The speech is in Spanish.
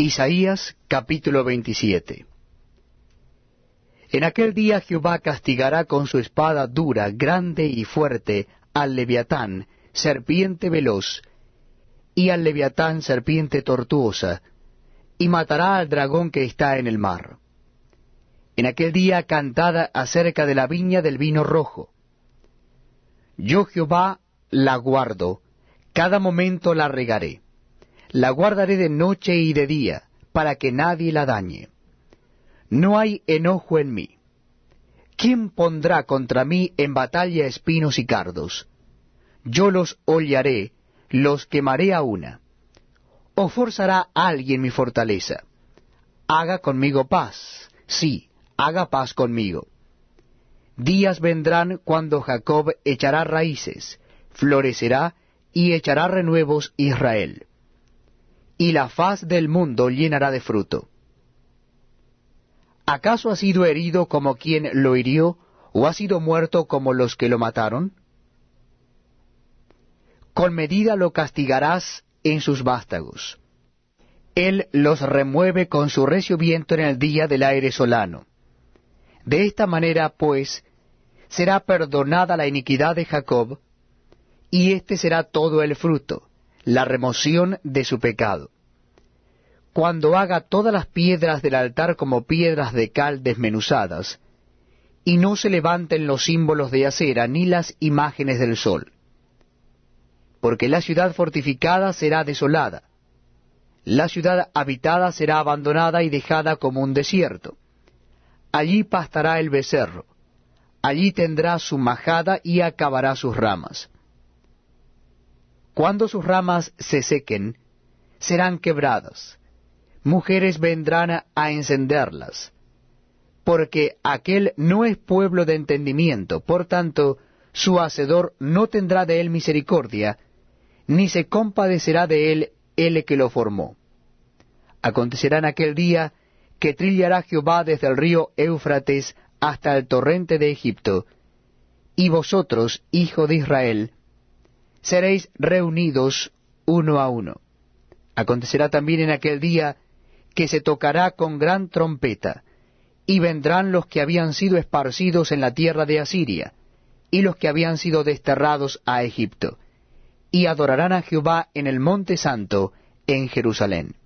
Isaías capítulo 27 En aquel día Jehová castigará con su espada dura, grande y fuerte, al leviatán, serpiente veloz, y al leviatán, serpiente tortuosa, y matará al dragón que está en el mar. En aquel día cantada acerca de la viña del vino rojo. Yo Jehová la guardo, cada momento la regaré. La guardaré de noche y de día, para que nadie la dañe. No hay enojo en mí. ¿Quién pondrá contra mí en batalla espinos y cardos? Yo los hollaré, los quemaré a una. ¿O forzará alguien mi fortaleza? Haga conmigo paz, sí, haga paz conmigo. Días vendrán cuando Jacob echará raíces, florecerá y echará renuevos Israel. Y la faz del mundo llenará de fruto. ¿Acaso ha sido herido como quien lo hirió, o ha sido muerto como los que lo mataron? Con medida lo castigarás en sus vástagos. Él los remueve con su recio viento en el día del aire solano. De esta manera, pues, será perdonada la iniquidad de Jacob, y este será todo el fruto, la remoción de su pecado. Cuando haga todas las piedras del altar como piedras de cal desmenuzadas, y no se levanten los símbolos de acera ni las imágenes del sol. Porque la ciudad fortificada será desolada, la ciudad habitada será abandonada y dejada como un desierto. Allí pastará el becerro, allí tendrá su majada y acabará sus ramas cuando sus ramas se sequen, serán quebradas. Mujeres vendrán a encenderlas. Porque aquel no es pueblo de entendimiento, por tanto, su hacedor no tendrá de él misericordia, ni se compadecerá de él el que lo formó. Acontecerá en aquel día que trillará Jehová desde el río Éufrates hasta el torrente de Egipto, y vosotros, hijo de Israel, seréis reunidos uno a uno. Acontecerá también en aquel día que se tocará con gran trompeta, y vendrán los que habían sido esparcidos en la tierra de Asiria, y los que habían sido desterrados a Egipto, y adorarán a Jehová en el monte santo, en Jerusalén.